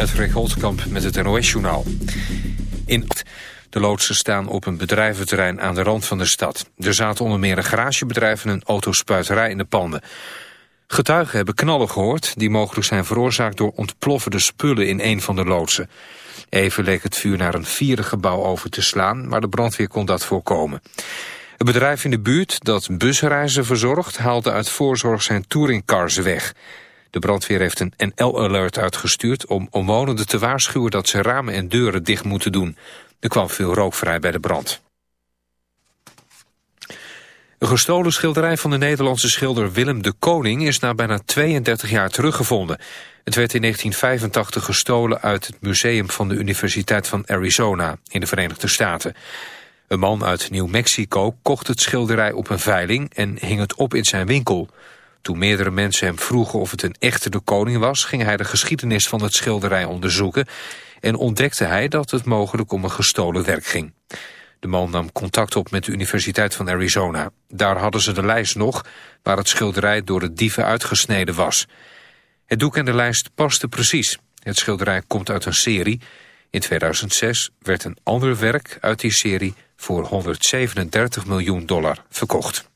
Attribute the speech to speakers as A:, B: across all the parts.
A: Rick Holtkamp met het NOS-journaal. In de loodsen staan op een bedrijventerrein aan de rand van de stad. Er zaten onder meer een garagebedrijf en een autospuiterij in de panden. Getuigen hebben knallen gehoord... die mogelijk zijn veroorzaakt door ontploffende spullen in een van de loodsen. Even leek het vuur naar een vierde gebouw over te slaan... maar de brandweer kon dat voorkomen. Het bedrijf in de buurt dat busreizen verzorgt... haalde uit voorzorg zijn touringcars weg... De brandweer heeft een NL-alert uitgestuurd om omwonenden te waarschuwen dat ze ramen en deuren dicht moeten doen. Er kwam veel rook vrij bij de brand. Een gestolen schilderij van de Nederlandse schilder Willem de Koning is na bijna 32 jaar teruggevonden. Het werd in 1985 gestolen uit het museum van de Universiteit van Arizona in de Verenigde Staten. Een man uit New Mexico kocht het schilderij op een veiling en hing het op in zijn winkel. Toen meerdere mensen hem vroegen of het een echte de koning was... ging hij de geschiedenis van het schilderij onderzoeken... en ontdekte hij dat het mogelijk om een gestolen werk ging. De man nam contact op met de Universiteit van Arizona. Daar hadden ze de lijst nog waar het schilderij door de dieven uitgesneden was. Het doek en de lijst pasten precies. Het schilderij komt uit een serie. In 2006 werd een ander werk uit die serie voor 137 miljoen dollar verkocht.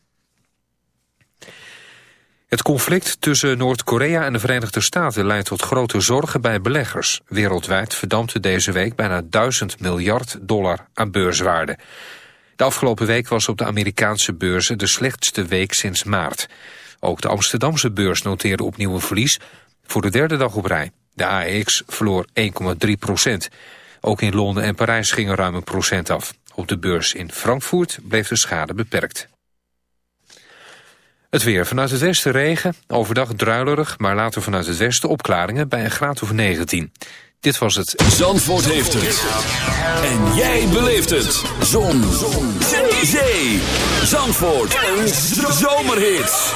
A: Het conflict tussen Noord-Korea en de Verenigde Staten leidt tot grote zorgen bij beleggers. Wereldwijd verdampte deze week bijna 1000 miljard dollar aan beurswaarde. De afgelopen week was op de Amerikaanse beurzen de slechtste week sinds maart. Ook de Amsterdamse beurs noteerde opnieuw een verlies voor de derde dag op rij. De AEX verloor 1,3 procent. Ook in Londen en Parijs gingen ruim een procent af. Op de beurs in Frankfurt bleef de schade beperkt. Het weer. Vanuit het westen regen, overdag druilerig, maar later vanuit het westen opklaringen bij een graad of 19. Dit was het.
B: Zandvoort heeft het. En jij beleeft het. Zon. Zon. Zee. Zandvoort. Een zomerhit.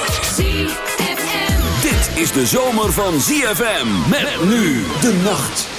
B: Dit is de zomer van ZFM. Met nu de nacht.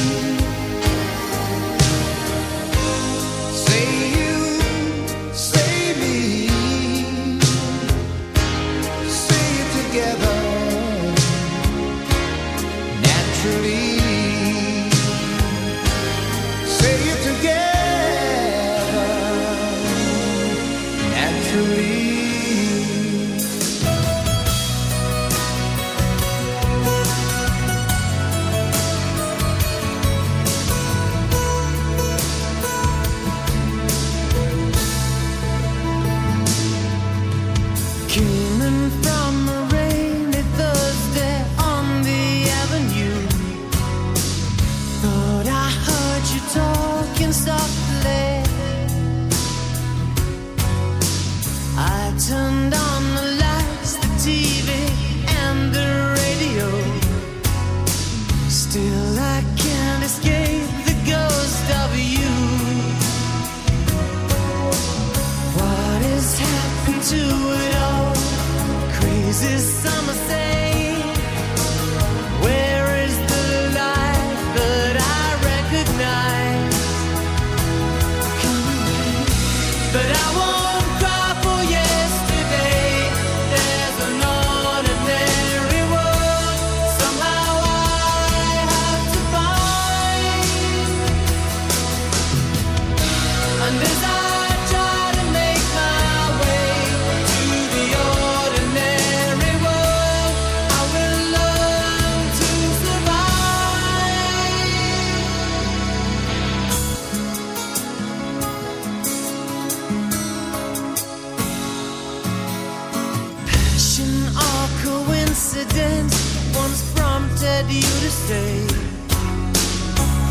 C: accident once prompted you to stay.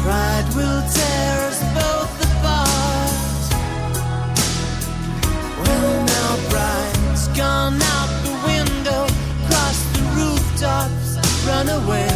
C: Pride will tear us both apart. Well, now pride's gone out the
B: window,
D: crossed the rooftops, run
E: away.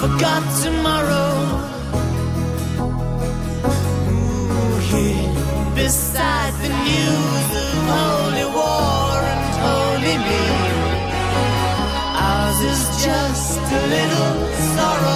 E: forgot tomorrow. Ooh. Beside the news of holy war and holy
F: me, ours is just a little sorrow.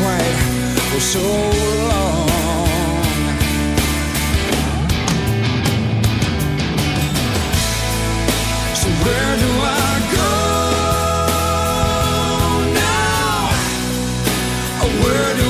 G: quite for so long? So where do I go now? Where do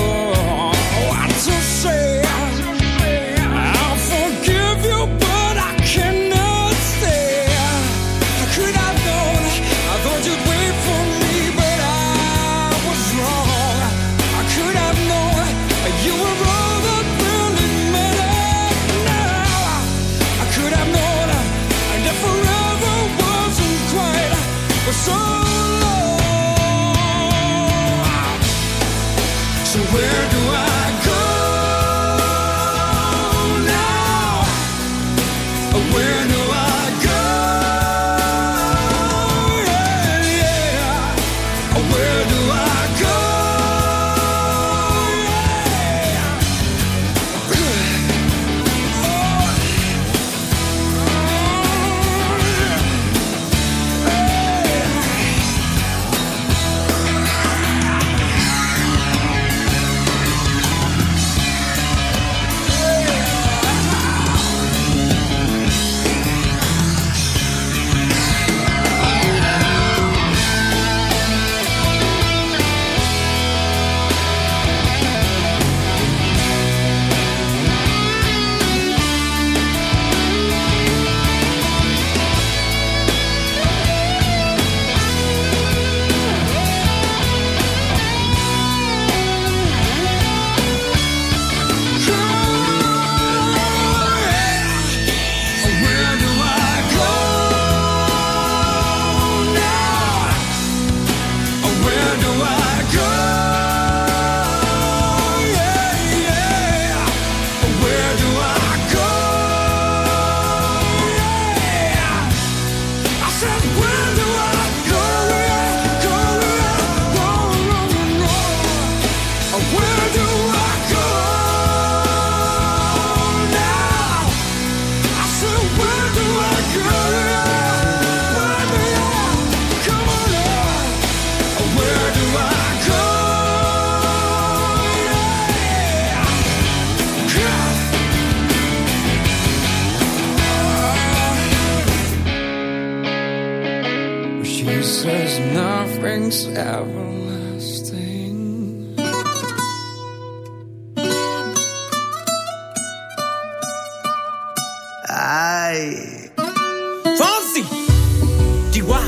D: Ay.
H: Chihuahua.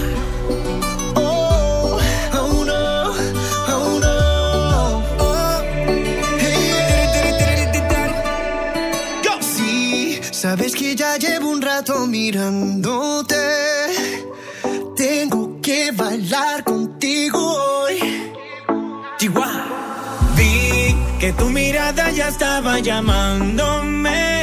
D: Oh, oh no, oh no. Oh. Hey,
H: Go.
D: Sí, sabes que ya llevo un rato mirándote. Tengo que bailar contigo hoy.
H: Chihuahua. Vi que tu mirada ya estaba llamándome.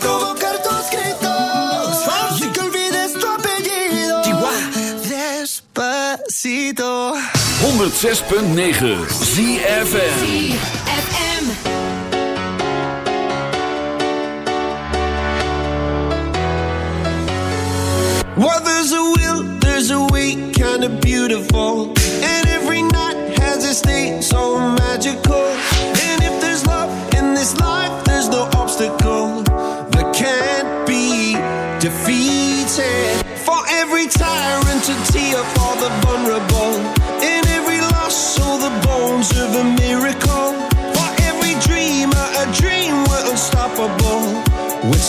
I: 106.9 ZFM.
C: Well, there's a will, there's a way, kinda beautiful. And every night has its day so magical. And if there's love in this life,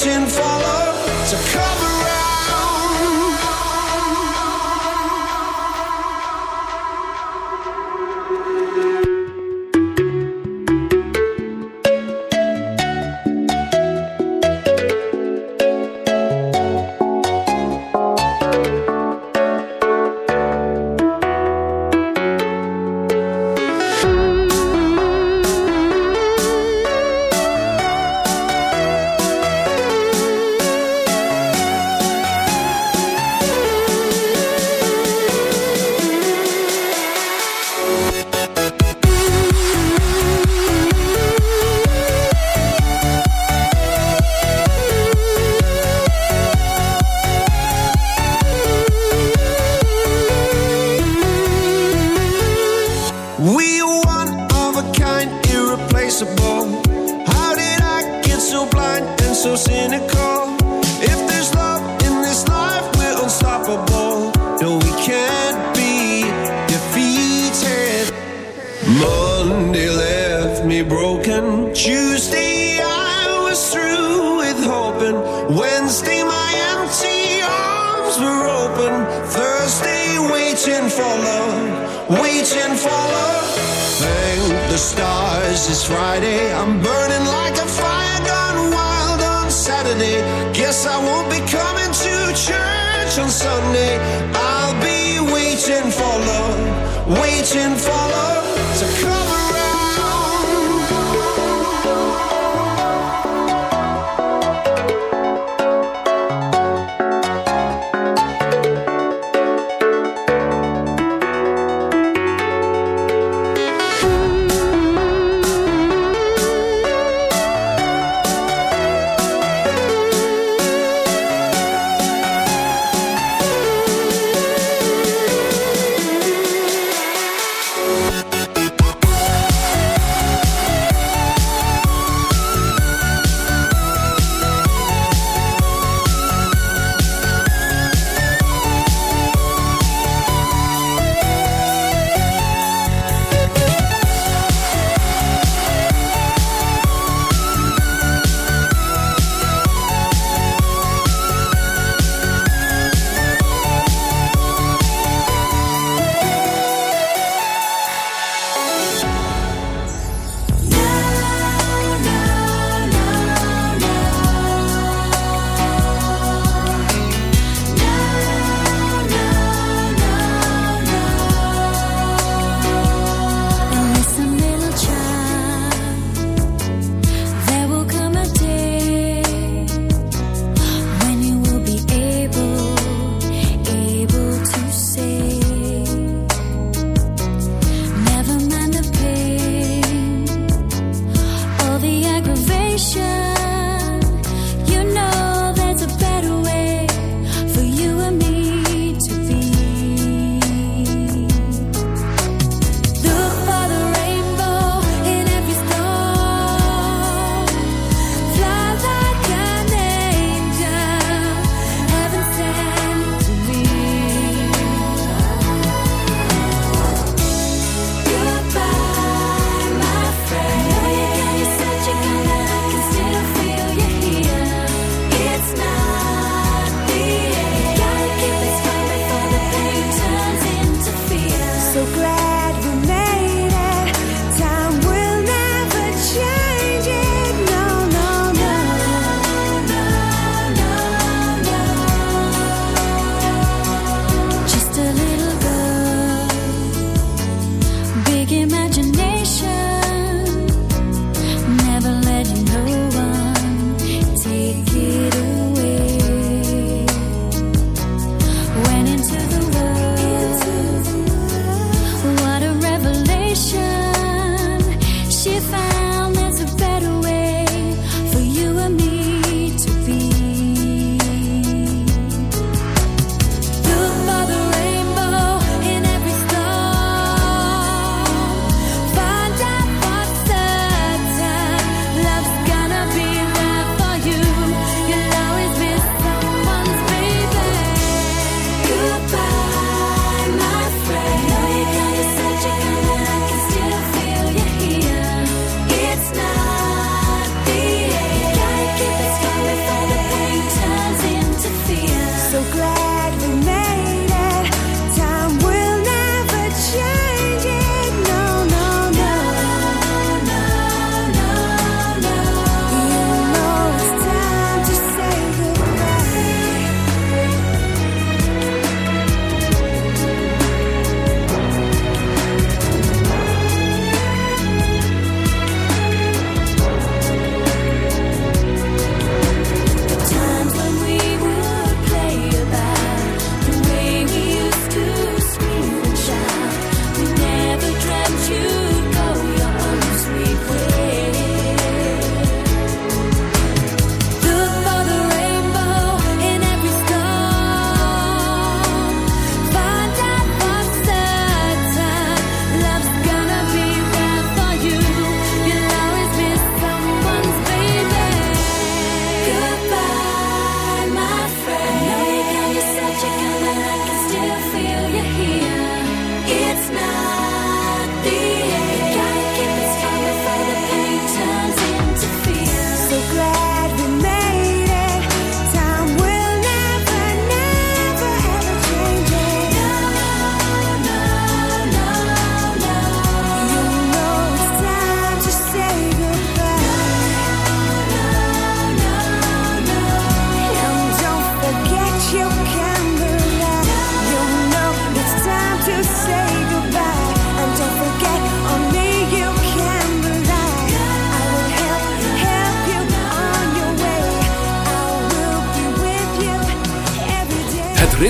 C: for love to come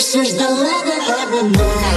J: This is the love of heaven.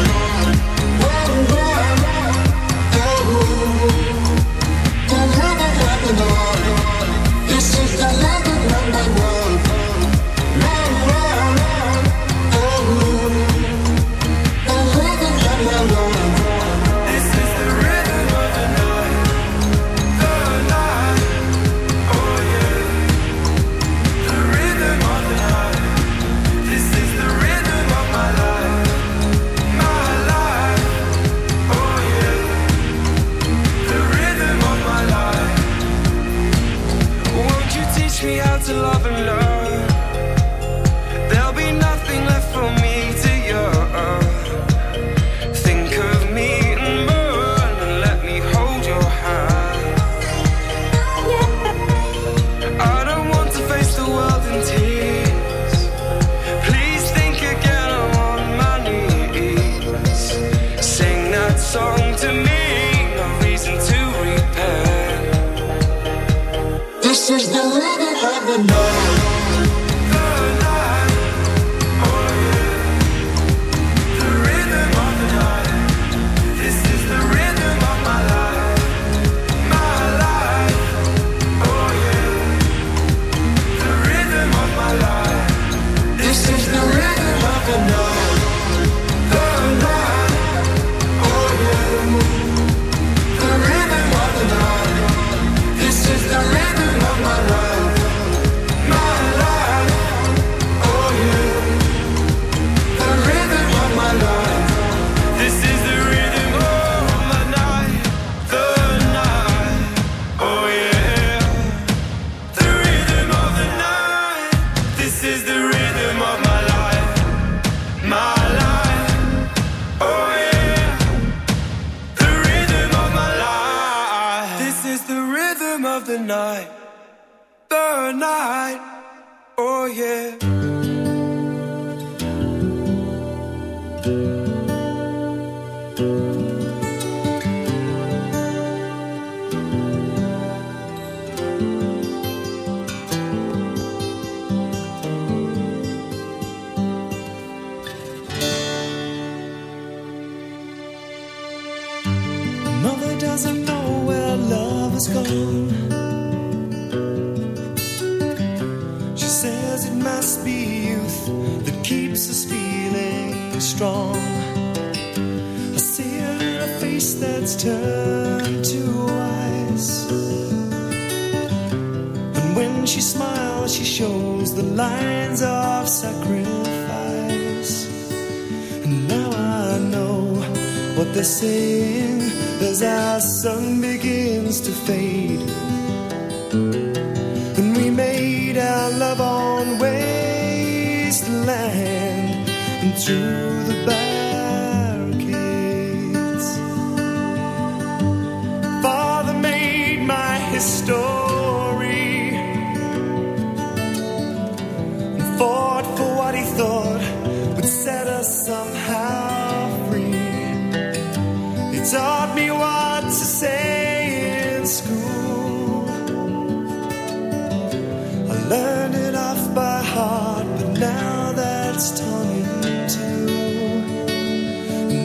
J: Heart, but now that's torn in two.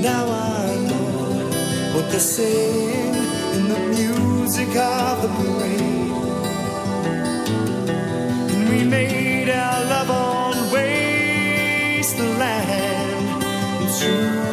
J: Now I know what they're saying in the music of the parade. And we made our love on wasteland. True.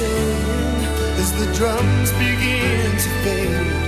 J: as the drums begin to fade.